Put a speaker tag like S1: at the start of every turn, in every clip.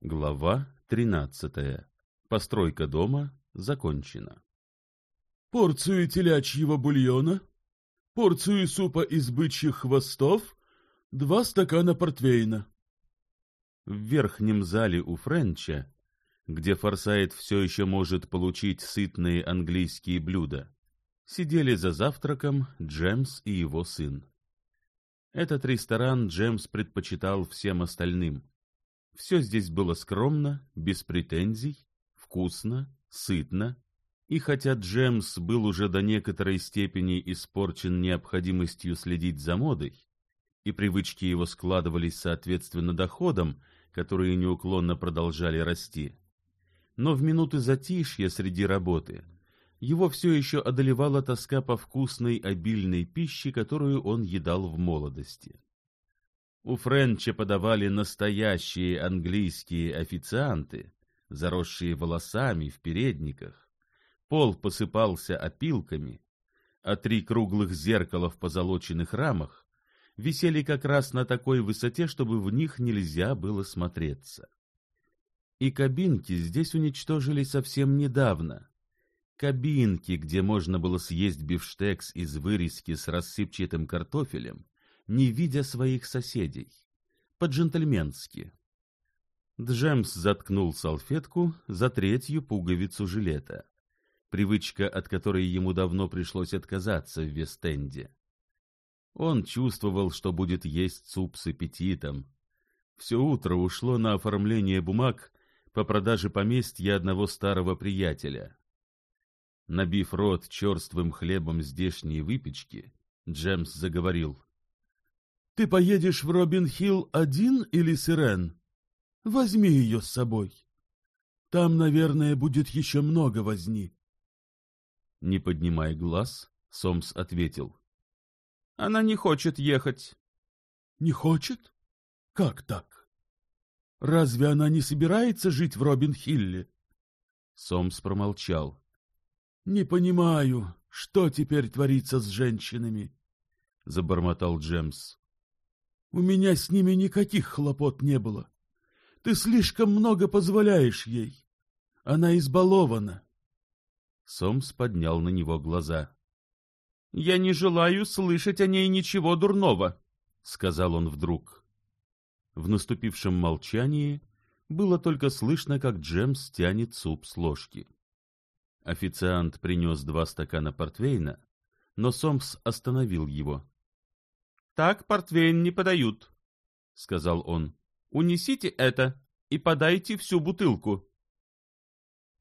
S1: Глава 13. Постройка дома закончена.
S2: Порцию телячьего бульона, порцию супа из бычьих хвостов, два стакана портвейна.
S1: В верхнем зале у Френча, где Форсайт все еще может получить сытные английские блюда, сидели за завтраком Джемс и его сын. Этот ресторан Джемс предпочитал всем остальным — все здесь было скромно, без претензий, вкусно, сытно, и хотя Джемс был уже до некоторой степени испорчен необходимостью следить за модой, и привычки его складывались соответственно доходам, которые неуклонно продолжали расти, но в минуты затишья среди работы его все еще одолевала тоска по вкусной обильной пище, которую он едал в молодости. У Френче подавали настоящие английские официанты, заросшие волосами в передниках. Пол посыпался опилками, а три круглых зеркала в позолоченных рамах висели как раз на такой высоте, чтобы в них нельзя было смотреться. И кабинки здесь уничтожили совсем недавно. Кабинки, где можно было съесть бифштекс из вырезки с рассыпчатым картофелем, не видя своих соседей, по-джентльменски. Джемс заткнул салфетку за третью пуговицу жилета, привычка, от которой ему давно пришлось отказаться в Вестенде. Он чувствовал, что будет есть суп с аппетитом. Все утро ушло на оформление бумаг по продаже поместья одного старого приятеля. Набив рот черствым хлебом здешней выпечки, Джемс заговорил.
S2: Ты поедешь в Робин-Хилл один или Сирен? Возьми ее с собой. Там, наверное, будет еще много возни.
S1: Не поднимая глаз, Сомс ответил.
S3: — Она не хочет ехать.
S2: — Не хочет? Как так? Разве она не собирается жить в Робин-Хилле?
S1: Сомс промолчал.
S2: — Не понимаю, что теперь творится с женщинами, — забормотал Джемс. У меня с ними никаких хлопот не было. Ты слишком много позволяешь ей. Она избалована.
S1: Сомс поднял на него глаза.
S3: — Я не желаю слышать о ней ничего дурного, — сказал он вдруг.
S1: В наступившем молчании было только слышно, как Джемс тянет суп с ложки. Официант принес два стакана портвейна, но Сомс остановил его
S3: так портвейн не подают сказал он унесите это и подайте всю бутылку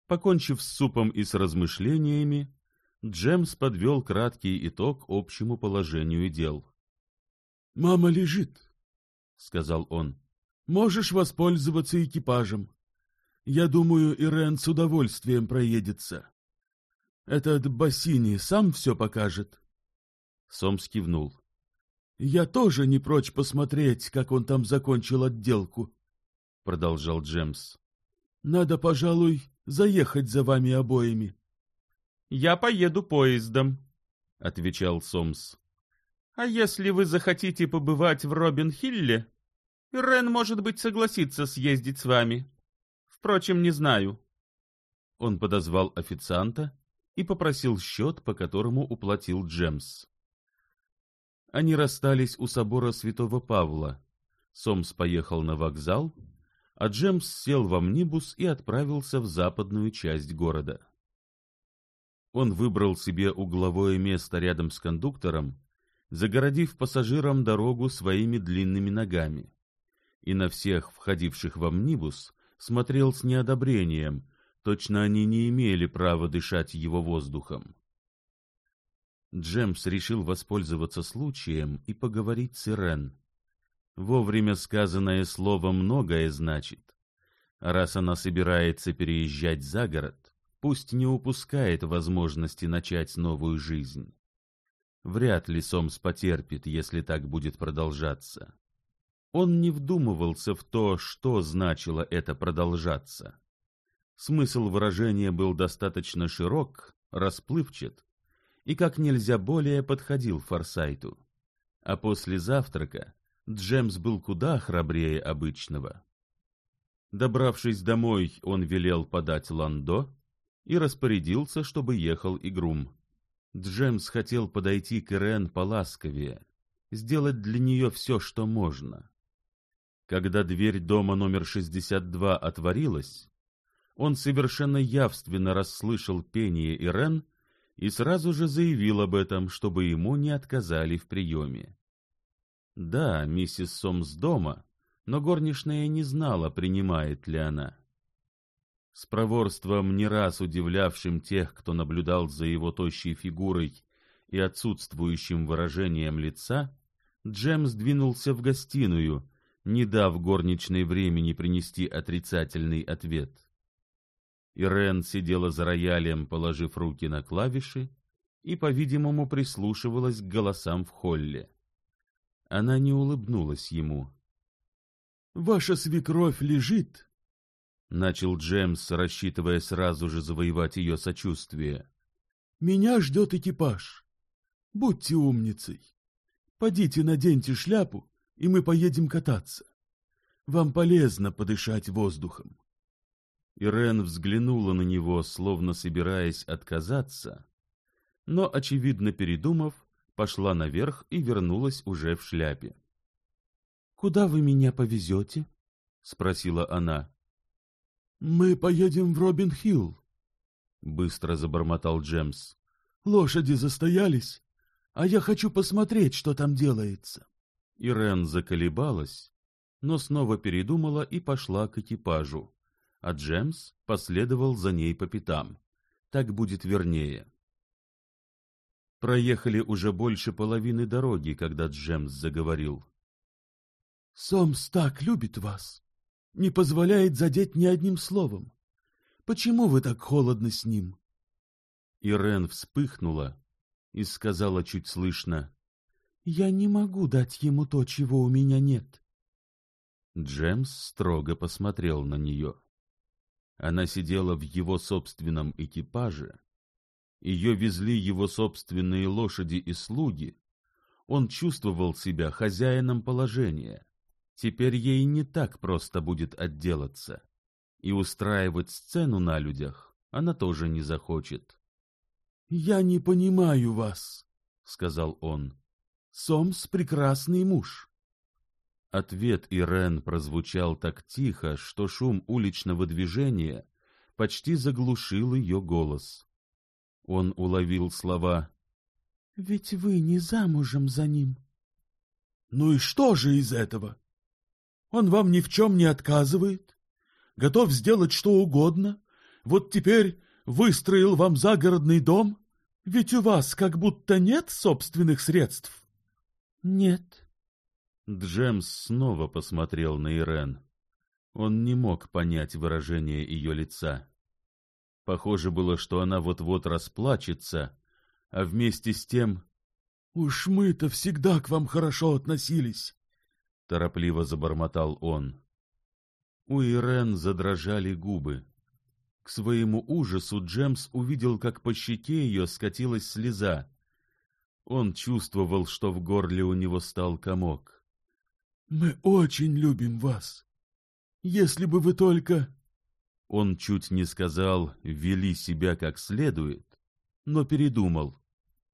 S1: покончив с супом и с размышлениями джемс подвел краткий итог общему положению дел
S2: мама лежит сказал он можешь воспользоваться экипажем я думаю ирен с удовольствием проедется этот Бассини сам все покажет
S1: сомс кивнул
S2: «Я тоже не прочь посмотреть, как он там закончил отделку», — продолжал Джеймс. «Надо, пожалуй, заехать за вами обоими».
S3: «Я поеду поездом», — отвечал Сомс. «А если вы захотите побывать в Робин-Хилле, Рен, может быть, согласится съездить с вами. Впрочем, не знаю».
S1: Он подозвал официанта и попросил счет, по которому уплатил Джеймс. Они расстались у собора святого Павла. Сомс поехал на вокзал, а Джемс сел в амнибус и отправился в западную часть города. Он выбрал себе угловое место рядом с кондуктором, загородив пассажирам дорогу своими длинными ногами, и на всех входивших в амнибус смотрел с неодобрением, точно они не имели права дышать его воздухом. Джемс решил воспользоваться случаем и поговорить с Ирен. Вовремя сказанное слово многое значит. Раз она собирается переезжать за город, пусть не упускает возможности начать новую жизнь. Вряд ли Сомс потерпит, если так будет продолжаться. Он не вдумывался в то, что значило это «продолжаться». Смысл выражения был достаточно широк, расплывчат, и как нельзя более подходил Форсайту. А после завтрака Джемс был куда храбрее обычного. Добравшись домой, он велел подать ландо и распорядился, чтобы ехал Игрум. Джемс хотел подойти к Ирен поласковее, сделать для нее все, что можно. Когда дверь дома номер 62 отворилась, он совершенно явственно расслышал пение Ирен и сразу же заявил об этом, чтобы ему не отказали в приеме. Да, миссис Сомс дома, но горничная не знала, принимает ли она. С проворством, не раз удивлявшим тех, кто наблюдал за его тощей фигурой и отсутствующим выражением лица, Джем сдвинулся в гостиную, не дав горничной времени принести отрицательный ответ. Ирен сидела за роялем, положив руки на клавиши, и, по-видимому, прислушивалась к голосам в холле. Она не улыбнулась ему.
S2: «Ваша свекровь лежит!»
S1: — начал Джемс, рассчитывая сразу же завоевать ее сочувствие.
S2: «Меня ждет экипаж. Будьте умницей. Подите, наденьте шляпу, и мы поедем кататься. Вам полезно подышать воздухом».
S1: Ирен взглянула на него, словно собираясь отказаться, но, очевидно передумав, пошла наверх и вернулась уже в шляпе.
S3: — Куда вы меня повезете? — спросила она.
S2: — Мы поедем в Робин-Хилл, — быстро забормотал Джемс. — Лошади застоялись, а я хочу посмотреть, что там делается.
S1: Ирен заколебалась, но снова передумала и пошла к экипажу а Джемс последовал за ней по пятам. Так будет вернее. Проехали уже больше половины дороги, когда Джемс заговорил.
S2: — Сомс так любит вас. Не позволяет задеть ни одним словом. Почему вы так холодны с ним?
S1: Ирен вспыхнула и сказала чуть слышно.
S3: — Я не могу дать ему то, чего у меня нет.
S1: Джемс строго посмотрел на нее. — она сидела в его собственном экипаже, ее везли его собственные лошади и слуги, он чувствовал себя хозяином положения. Теперь ей не так просто будет отделаться. И устраивать сцену на людях она тоже не захочет.
S2: — Я не понимаю вас, — сказал он. — Сомс — прекрасный муж.
S1: Ответ Ирен прозвучал так тихо, что шум уличного движения почти заглушил ее голос. Он уловил слова
S3: «Ведь вы не замужем за ним».
S2: «Ну и что же из этого? Он вам ни в чем не отказывает, готов сделать что угодно. Вот теперь выстроил вам загородный дом, ведь у вас как будто нет собственных средств».
S3: «Нет»,
S1: Джемс снова посмотрел на Ирен. Он не мог понять выражение ее лица. Похоже было, что она вот-вот расплачется, а вместе с тем...
S2: — Уж мы-то всегда к вам хорошо относились!
S1: — торопливо забормотал он. У Ирен задрожали губы. К своему ужасу Джемс увидел, как по щеке ее скатилась слеза. Он чувствовал, что в горле у него стал комок.
S2: Мы очень любим вас. Если бы вы только...»
S1: Он чуть не сказал «вели себя как следует», но передумал.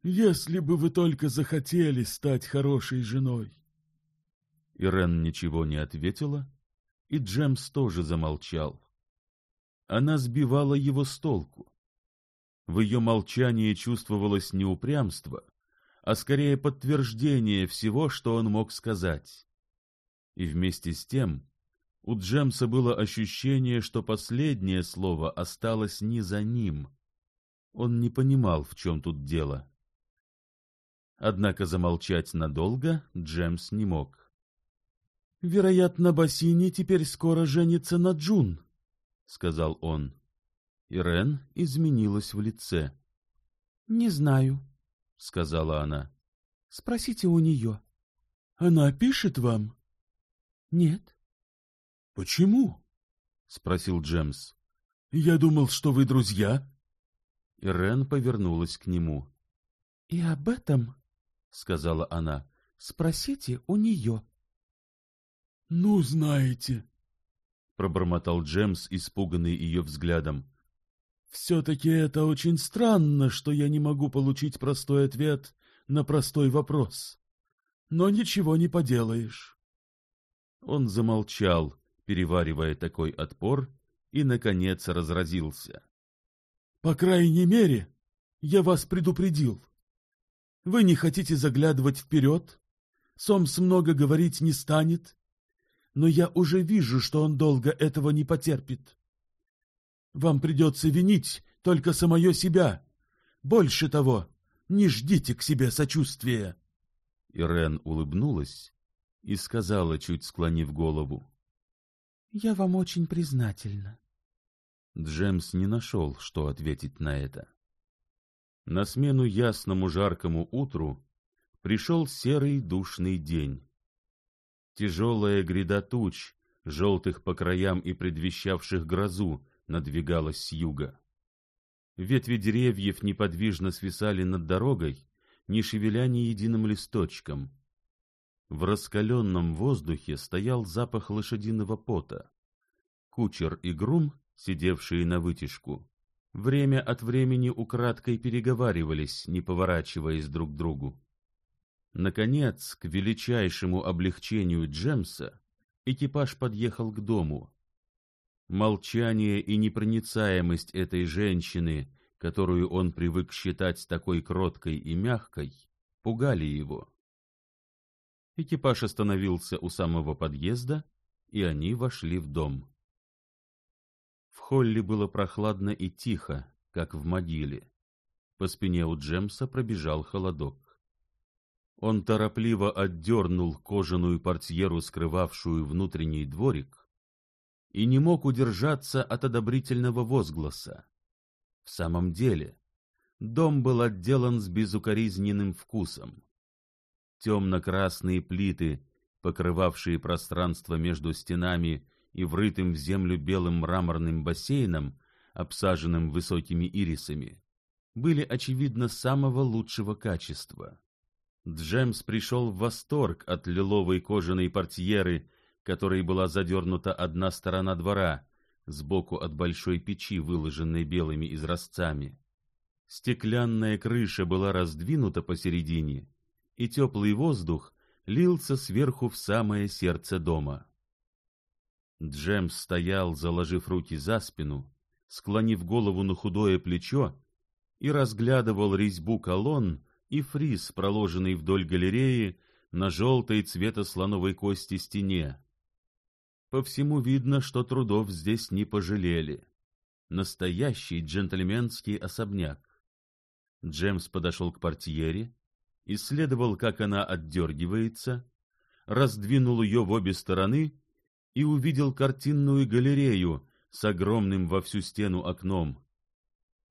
S2: «Если бы вы только захотели стать хорошей женой».
S1: Ирен ничего не ответила, и Джемс тоже замолчал. Она сбивала его с толку. В ее молчании чувствовалось не упрямство, а скорее подтверждение всего, что он мог сказать и вместе с тем у Джемса было ощущение, что последнее слово осталось не за ним. Он не понимал, в чем тут дело. Однако замолчать надолго Джемс не мог.
S2: — Вероятно, Бассини теперь скоро женится на Джун, — сказал он.
S1: Ирен изменилась в лице.
S3: — Не знаю, —
S1: сказала она.
S3: — Спросите у нее.
S2: — Она пишет вам?
S3: нет
S2: почему спросил джемс я думал что вы друзья
S1: ирен повернулась к нему
S3: и об этом сказала она спросите у нее
S2: ну знаете
S1: пробормотал джемс испуганный ее взглядом
S2: все таки это очень странно что я не могу получить простой ответ на простой вопрос но ничего не поделаешь
S1: он замолчал, переваривая такой отпор, и, наконец, разразился.
S2: — По крайней мере, я вас предупредил. Вы не хотите заглядывать вперед, Сомс много говорить не станет, но я уже вижу, что он долго этого не потерпит. Вам придется винить только самое себя. Больше того, не ждите к себе сочувствия.
S1: Ирен улыбнулась, и сказала, чуть склонив голову.
S3: «Я вам очень признательна».
S1: Джемс не нашел, что ответить на это. На смену ясному жаркому утру пришел серый душный день. Тяжелая гряда туч, желтых по краям и предвещавших грозу, надвигалась с юга. Ветви деревьев неподвижно свисали над дорогой, не шевеля ни единым листочком — в раскаленном воздухе стоял запах лошадиного пота. Кучер и грум, сидевшие на вытяжку, время от времени украдкой переговаривались, не поворачиваясь друг к другу. Наконец, к величайшему облегчению Джемса, экипаж подъехал к дому. Молчание и непроницаемость этой женщины, которую он привык считать такой кроткой и мягкой, пугали его. Экипаж остановился у самого подъезда, и они вошли в дом. В холле было прохладно и тихо, как в могиле. По спине у Джемса пробежал холодок. Он торопливо отдернул кожаную портьеру, скрывавшую внутренний дворик, и не мог удержаться от одобрительного возгласа. В самом деле, дом был отделан с безукоризненным вкусом темно-красные плиты, покрывавшие пространство между стенами и врытым в землю белым мраморным бассейном, обсаженным высокими ирисами, были, очевидно, самого лучшего качества. Джемс пришел в восторг от лиловой кожаной портьеры, которой была задернута одна сторона двора, сбоку от большой печи, выложенной белыми изразцами. Стеклянная крыша была раздвинута посередине, и теплый воздух лился сверху в самое сердце дома. Джем стоял, заложив руки за спину, склонив голову на худое плечо и разглядывал резьбу колонн и фриз, проложенный вдоль галереи на желтой цвета слоновой кости стене. По всему видно, что трудов здесь не пожалели. Настоящий джентльменский особняк. Джемс подошел к портьере исследовал, как она отдергивается, раздвинул ее в обе стороны и увидел картинную галерею с огромным во всю стену окном.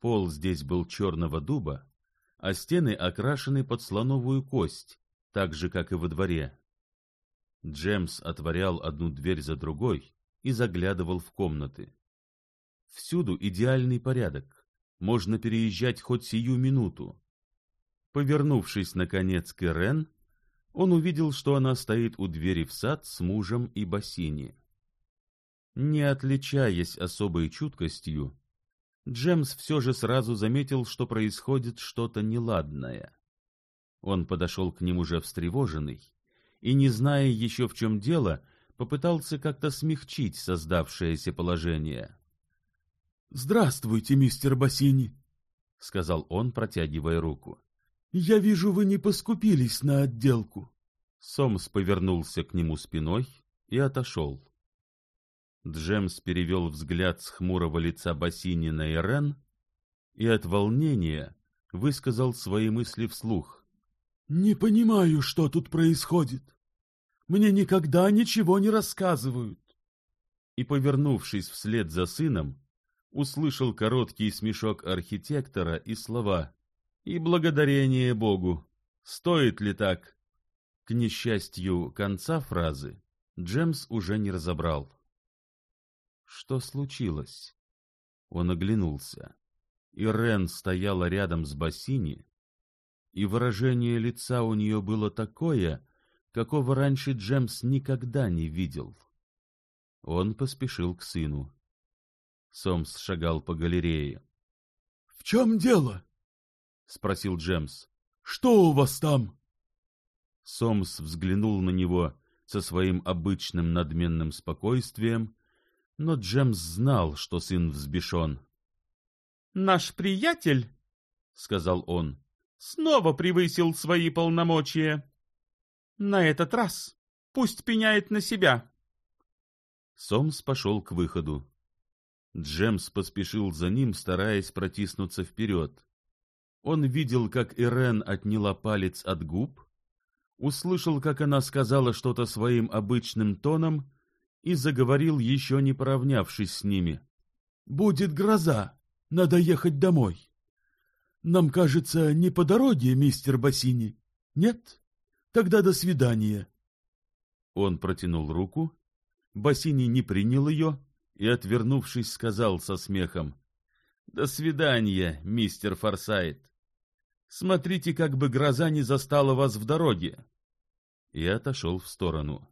S1: Пол здесь был черного дуба, а стены окрашены под слоновую кость, так же, как и во дворе. Джемс отворял одну дверь за другой и заглядывал в комнаты. Всюду идеальный порядок, можно переезжать хоть сию минуту. Повернувшись, наконец, к Ирен, он увидел, что она стоит у двери в сад с мужем и бассейне. Не отличаясь особой чуткостью, Джемс все же сразу заметил, что происходит что-то неладное. Он подошел к ним уже встревоженный и, не зная еще в чем дело, попытался как-то смягчить создавшееся положение.
S2: — Здравствуйте, мистер Бассини, —
S1: сказал он, протягивая руку.
S2: «Я вижу, вы не поскупились на отделку».
S1: Сомс повернулся к нему спиной и отошел. Джемс перевел взгляд с хмурого лица Бассини и Рен и от волнения высказал свои мысли вслух.
S2: «Не понимаю, что тут происходит. Мне никогда ничего не рассказывают».
S1: И, повернувшись вслед за сыном, услышал короткий смешок архитектора и слова и благодарение Богу. Стоит ли так? К несчастью, конца фразы Джемс уже не разобрал. Что случилось? Он оглянулся. Ирен стояла рядом с бассейни, и выражение лица у нее было такое, какого раньше Джемс никогда не видел. Он поспешил к сыну. Сомс шагал по галерее.
S2: — В чем дело?
S1: — спросил Джемс.
S2: «Что у вас там?»
S1: Сомс взглянул на него со своим обычным надменным спокойствием, но Джемс знал, что сын взбешен.
S3: «Наш приятель», — сказал он, — «снова превысил свои полномочия. На этот раз пусть пеняет на себя».
S1: Сомс пошел к выходу. Джемс поспешил за ним, стараясь протиснуться вперед. Он видел, как Ирен отняла палец от губ, услышал, как она сказала что-то своим обычным тоном и заговорил, еще не поравнявшись с ними.
S2: «Будет гроза, надо ехать домой. Нам кажется, не по дороге, мистер Бассини. Нет? Тогда до свидания».
S1: Он протянул руку. Бассини не принял ее и, отвернувшись, сказал со смехом. «До свидания, мистер Форсайт». Смотрите, как бы гроза не застала вас в дороге. И отошел в сторону.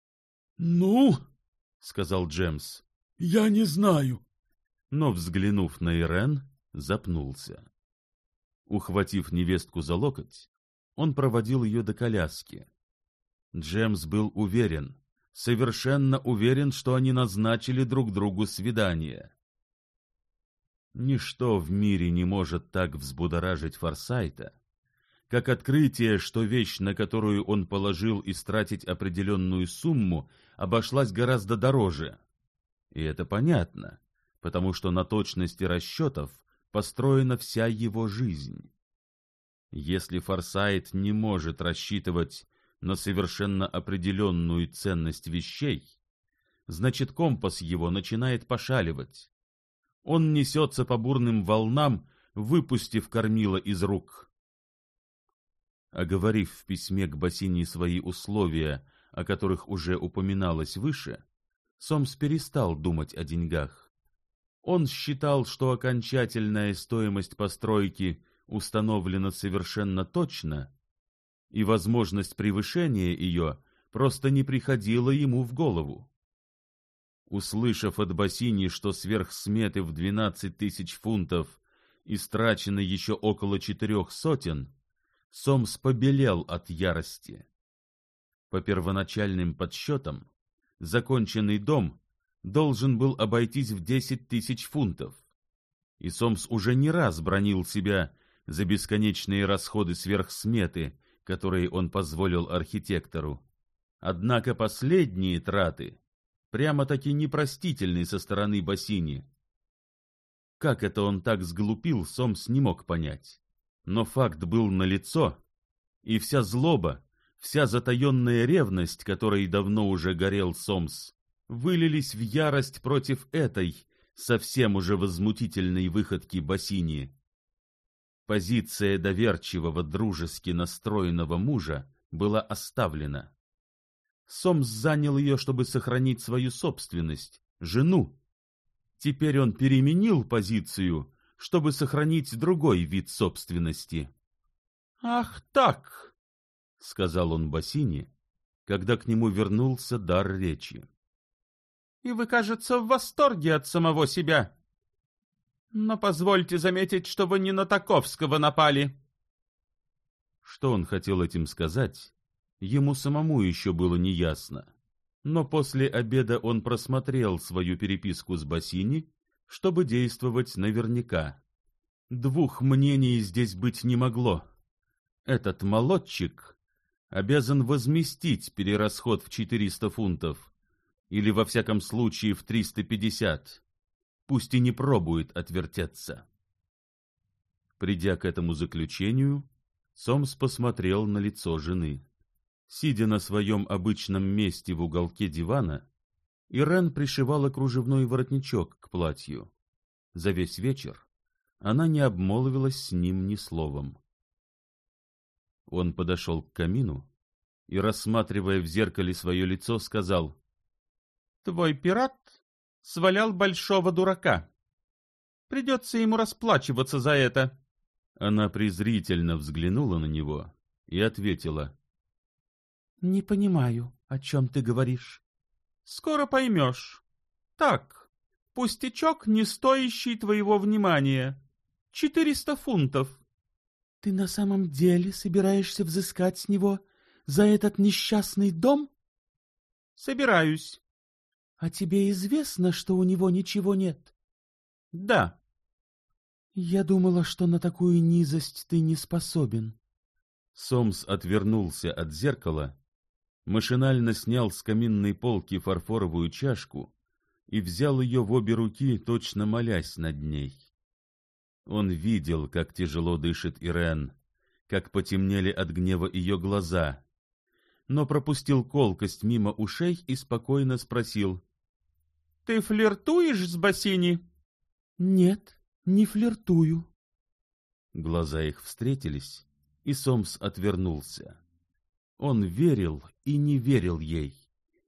S2: — Ну, — сказал
S1: Джемс, —
S2: я не знаю.
S1: Но, взглянув на Ирен, запнулся. Ухватив невестку за локоть, он проводил ее до коляски. Джемс был уверен, совершенно уверен, что они назначили друг другу свидание. Ничто в мире не может так взбудоражить Форсайта, как открытие, что вещь, на которую он положил истратить определенную сумму, обошлась гораздо дороже. И это понятно, потому что на точности расчетов построена вся его жизнь. Если Форсайт не может рассчитывать на совершенно определенную ценность вещей, значит компас его начинает пошаливать он несется по бурным волнам, выпустив кормила из рук. Оговорив в письме к Бассини свои условия, о которых уже упоминалось выше, Сомс перестал думать о деньгах. Он считал, что окончательная стоимость постройки установлена совершенно точно, и возможность превышения ее просто не приходила ему в голову. Услышав от Бассини, что сверх сметы в двенадцать тысяч фунтов истрачено еще около четырех сотен, Сомс побелел от ярости. По первоначальным подсчетам, законченный дом должен был обойтись в десять тысяч фунтов, и Сомс уже не раз бронил себя за бесконечные расходы сверхсметы, которые он позволил архитектору. Однако последние траты прямо-таки непростительный со стороны Бассини. Как это он так сглупил, Сомс не мог понять. Но факт был налицо, и вся злоба, вся затаенная ревность, которой давно уже горел Сомс, вылились в ярость против этой, совсем уже возмутительной выходки Бассини. Позиция доверчивого, дружески настроенного мужа была оставлена. Сомс занял ее, чтобы сохранить свою собственность, жену. Теперь он переменил позицию, чтобы сохранить другой вид собственности. — Ах так! — сказал он Басине, когда к нему вернулся дар речи. — И вы, кажется, в восторге от самого себя. Но позвольте заметить, что вы не на Таковского напали. Что он хотел этим сказать, Ему самому еще было неясно. Но после обеда он просмотрел свою переписку с Бассини, чтобы действовать наверняка. Двух мнений здесь быть не могло. Этот молодчик обязан возместить перерасход в 400 фунтов, или во всяком случае в 350, пусть и не пробует отвертеться. Придя к этому заключению, Сомс посмотрел на лицо жены. Сидя на своем обычном месте в уголке дивана, Ирен пришивала кружевной воротничок к платью. За весь вечер она не обмолвилась с ним ни словом. Он подошел к камину и, рассматривая в зеркале свое лицо, сказал, «Твой пират свалял большого дурака. Придется ему расплачиваться за это». Она презрительно взглянула на него и ответила, не понимаю, о чем ты говоришь.
S3: Скоро поймешь. Так, пустячок, не стоящий твоего внимания. Четыреста фунтов.
S2: Ты на самом деле собираешься взыскать с него за этот несчастный дом?
S3: Собираюсь.
S2: А тебе известно, что у него ничего нет?
S3: Да.
S2: Я думала, что на такую низость ты не способен.
S1: Сомс отвернулся от зеркала машинально снял с каминной полки фарфоровую чашку и взял ее в обе руки, точно молясь над ней. Он видел, как тяжело дышит Ирен, как потемнели от гнева ее глаза, но пропустил колкость мимо ушей и спокойно спросил.
S3: — Ты флиртуешь с Бассини?
S2: — Нет, не флиртую.
S1: Глаза их встретились, и Сомс отвернулся. Он верил и не верил ей,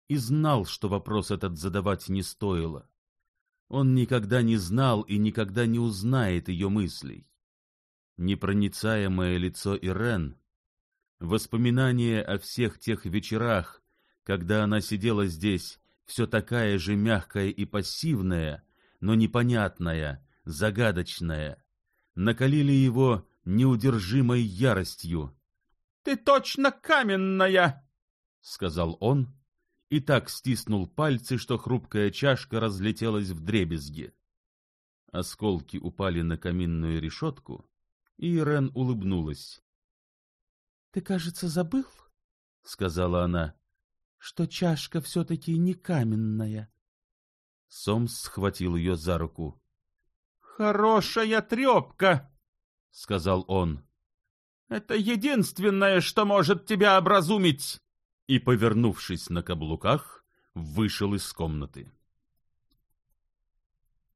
S1: и знал, что вопрос этот задавать не стоило. Он никогда не знал и никогда не узнает ее мыслей. Непроницаемое лицо Ирен, воспоминания о всех тех вечерах, когда она сидела здесь, все такая же мягкая и пассивная, но непонятная, загадочная, накалили его неудержимой яростью,
S3: «Ты точно каменная!»
S1: — сказал он и так стиснул пальцы, что хрупкая чашка разлетелась в дребезги. Осколки упали на каминную решетку, и Ирен улыбнулась.
S2: — Ты, кажется, забыл, — сказала она, — что чашка все-таки не каменная.
S1: Сомс схватил ее за руку.
S3: — Хорошая трепка, — сказал он. Это единственное, что может тебя образумить!»
S1: И, повернувшись на каблуках, вышел из комнаты.